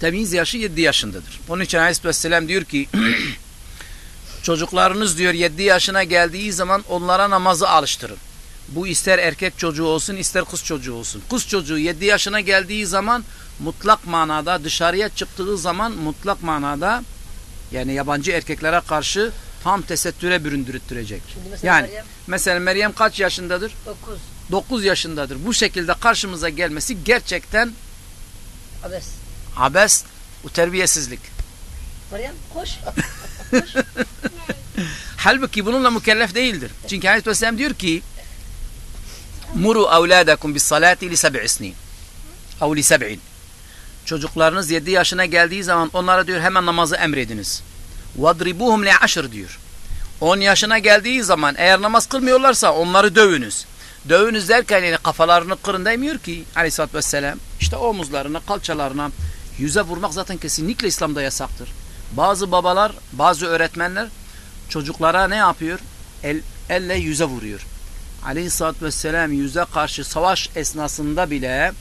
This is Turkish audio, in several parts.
Temiz yaşı 7 yaşındadır. Onun için Aleyhisselam diyor ki çocuklarınız diyor 7 yaşına geldiği zaman onlara namazı alıştırın. Bu ister erkek çocuğu olsun ister kız çocuğu olsun. Kız çocuğu 7 yaşına geldiği zaman mutlak manada dışarıya çıktığı zaman mutlak manada yani yabancı erkeklere karşı tam tesettüre büründürttürecek. Şimdi mesela Yani Meryem mesela Meryem kaç yaşındadır? 9. 9 yaşındadır. Bu şekilde karşımıza gelmesi gerçekten Abes. Abes, bu terbiyesizlik. Meryem koş. Halbuki bununla mükellef değildir. Çünkü Aleyhisselam diyor ki Muru evladakum bis salati li seb'i snin. Ev li seb'in. Çocuklarınız 7 yaşına geldiği zaman onlara diyor hemen namazı emrediniz. Vadribuhum li aşr diyor. 10 yaşına geldiği zaman eğer namaz kılmıyorlarsa onları dövünüz. Dövünüz derken yani kafalarını kırın demiyor ki aleyhissalatü vesselam. İşte omuzlarına, kalçalarına yüze vurmak zaten kesinlikle İslam'da yasaktır. Bazı babalar, bazı öğretmenler çocuklara ne yapıyor? El, elle yüze vuruyor. Aleyhissalatü vesselam yüze karşı savaş esnasında bile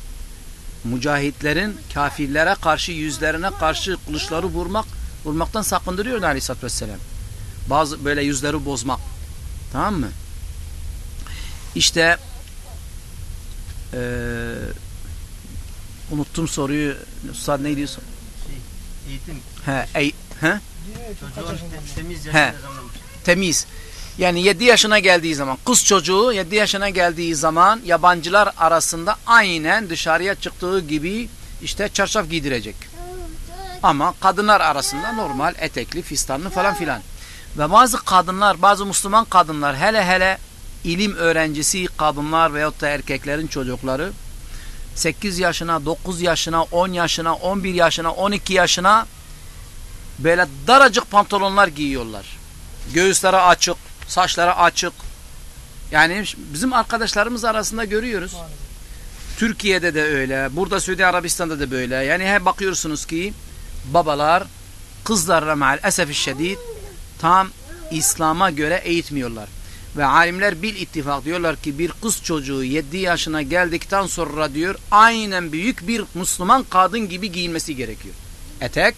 mücahitlerin kafirlere karşı yüzlerine karşı kılıçları vurmak vurmaktan sakındırıyor Aleyhissalatü vesselam. Bazı böyle yüzleri bozmak. Tamam mı? İşte eee unuttum soruyu. Ustad neydi? Şey, eğitim. He, ey, he? Çocuğun te- temiz yaşında temiz. Yani 7 yaşına geldiği zaman kız çocuğu 7 yaşına geldiği zaman yabancılar arasında aynen dışarıya çıktığı gibi işte çarşaf giydirecek. Ama kadınlar arasında normal etekli, fistanlı falan filan. Ve bazı kadınlar, bazı Müslüman kadınlar hele hele ilim öğrencisi kadınlar veyahut da erkeklerin çocukları 8 yaşına, 9 yaşına, 10 yaşına, 11 yaşına, 12 yaşına böyle daracık pantolonlar giyiyorlar. Göğüsleri açık, saçları açık. Yani bizim arkadaşlarımız arasında görüyoruz. Türkiye'de de öyle, burada Suudi Arabistan'da da böyle. Yani hep bakıyorsunuz ki babalar kızlarla maalesef şiddet tam İslam'a eğitmiyorlar. eğitmiyorlar. Ve alimler bil ittifak diyorlar ki bir kız çocuğu 7 yaşına geldikten sonra diyor aynen büyük bir Müslüman kadın gibi giyinmesi gerekiyor. Etek,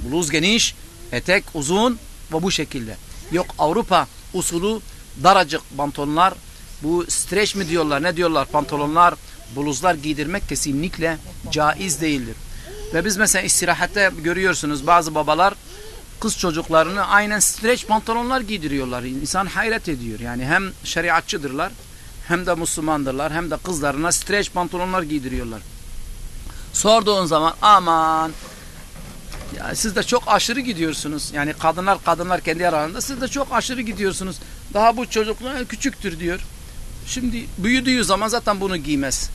bluz geniş, etek uzun ve bu şekilde. Yok Avrupa usulü daracık pantolonlar, bu streç mi diyorlar ne diyorlar pantolonlar, bluzlar giydirmek kesinlikle caiz değildir. Ve biz mesela istirahatte görüyorsunuz bazı babalar kız çocuklarını aynen streç pantolonlar giydiriyorlar. İnsan hayret ediyor. Yani hem şeriatçıdırlar hem de Müslümandırlar hem de kızlarına streç pantolonlar giydiriyorlar. Sorduğun zaman aman ya siz de çok aşırı gidiyorsunuz. Yani kadınlar kadınlar kendi aralarında siz de çok aşırı gidiyorsunuz. Daha bu çocuklar küçüktür diyor. Şimdi büyüdüğü zaman zaten bunu giymez.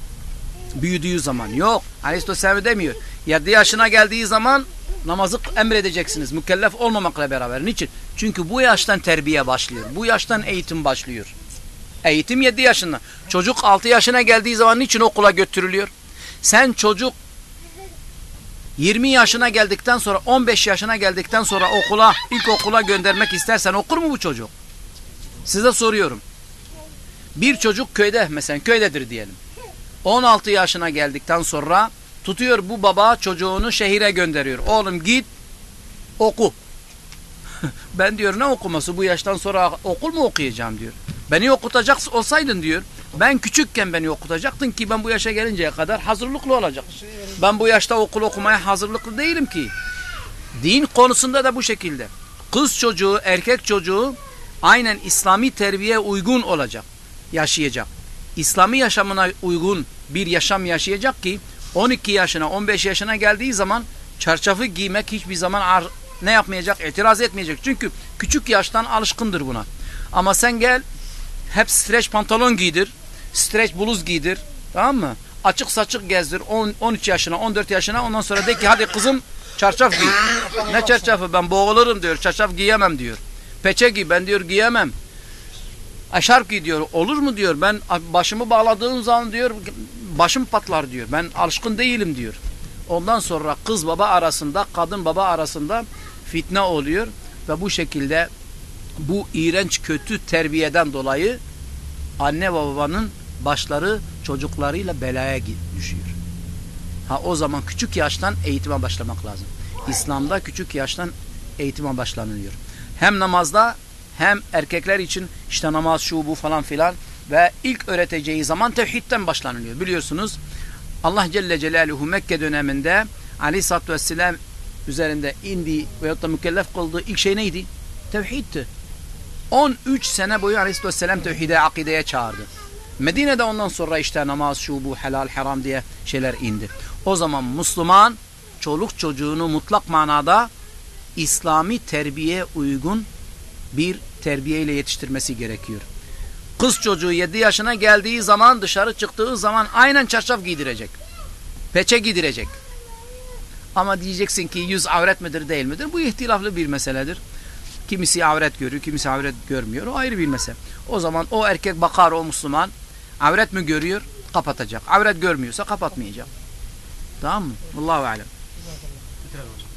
Büyüdüğü zaman yok. Aleyhisselam demiyor. 7 yaşına geldiği zaman namazı emredeceksiniz. Mükellef olmamakla beraber. Niçin? Çünkü bu yaştan terbiye başlıyor. Bu yaştan eğitim başlıyor. Eğitim 7 yaşında. Çocuk 6 yaşına geldiği zaman niçin okula götürülüyor? Sen çocuk 20 yaşına geldikten sonra 15 yaşına geldikten sonra okula ilk okula göndermek istersen okur mu bu çocuk? Size soruyorum. Bir çocuk köyde mesela köydedir diyelim. 16 yaşına geldikten sonra tutuyor bu baba çocuğunu şehire gönderiyor. Oğlum git oku. ben diyor ne okuması bu yaştan sonra okul mu okuyacağım diyor. Beni okutacak olsaydın diyor. Ben küçükken beni okutacaktın ki ben bu yaşa gelinceye kadar hazırlıklı olacak. Ben bu yaşta okul okumaya hazırlıklı değilim ki. Din konusunda da bu şekilde. Kız çocuğu, erkek çocuğu aynen İslami terbiye uygun olacak. Yaşayacak. İslami yaşamına uygun bir yaşam yaşayacak ki 12 yaşına 15 yaşına geldiği zaman çarşafı giymek hiçbir zaman ne yapmayacak? İtiraz etmeyecek. Çünkü küçük yaştan alışkındır buna. Ama sen gel hep streç pantolon giydir. Streç bluz giydir. Tamam mı? Açık saçık gezdir. 10, 13 yaşına 14 yaşına ondan sonra de ki hadi kızım çarşaf giy. ne çarşafı ben boğulurum diyor. Çarşaf giyemem diyor. Peçe giy ben diyor giyemem. Eşarp giy diyor. Olur mu diyor. Ben başımı bağladığım zaman diyor başım patlar diyor. Ben alışkın değilim diyor. Ondan sonra kız baba arasında, kadın baba arasında fitne oluyor ve bu şekilde bu iğrenç kötü terbiyeden dolayı anne ve babanın başları çocuklarıyla belaya düşüyor. Ha o zaman küçük yaştan eğitime başlamak lazım. İslam'da küçük yaştan eğitime başlanılıyor. Hem namazda hem erkekler için işte namaz şu bu falan filan ve ilk öğreteceği zaman tevhidden başlanılıyor. Biliyorsunuz Allah Celle Celaluhu Mekke döneminde Aleyhisselatü Vesselam üzerinde indiği veyahut da mükellef kıldığı ilk şey neydi? Tevhiddi. 13 sene boyu Aleyhisselatü Vesselam tevhide, akideye çağırdı. Medine'de ondan sonra işte namaz, şu bu, helal, haram diye şeyler indi. O zaman Müslüman çoluk çocuğunu mutlak manada İslami terbiye uygun bir terbiyeyle yetiştirmesi gerekiyor. Kız çocuğu 7 yaşına geldiği zaman dışarı çıktığı zaman aynen çarşaf giydirecek. Peçe giydirecek. Ama diyeceksin ki yüz avret midir değil midir? Bu ihtilaflı bir meseledir. Kimisi avret görüyor, kimisi avret görmüyor. O ayrı bir mesele. O zaman o erkek bakar o Müslüman. Avret mi görüyor? Kapatacak. Avret görmüyorsa kapatmayacak. Tamam mı? Allahu alem. Tekrar hocam.